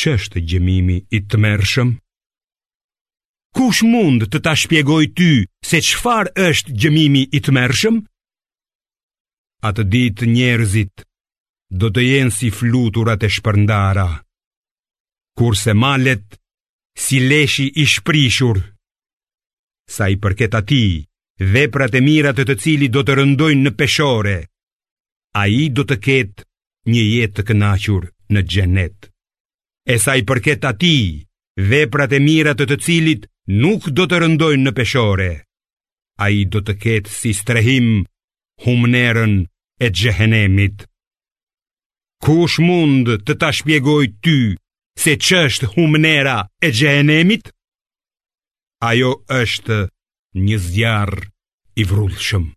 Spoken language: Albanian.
Ç'është gjëmimi i tmerrshëm? Kush mund të ta shpjegojë ty se çfarë është gjëmimi i tmerrshëm? Atë ditë njerëzit do të jenë si fluturat e shpërndara, kurse malet si leshi i shprishur, sa i përket atij, veprat e mira të të cilit do të rëndojnë në peshore, ai do të ketë një jetë të kënaqur në xhenet. E sa i përket atij, veprat e mira të të cilit nuk do të rëndojnë në peshore, ai do të ketë si strehim humnerën e xhehenemit. Kush mund të ta shpjegojë ty se ç'është humnera e xhehenemit? ajo është një zjarr i vrullshëm.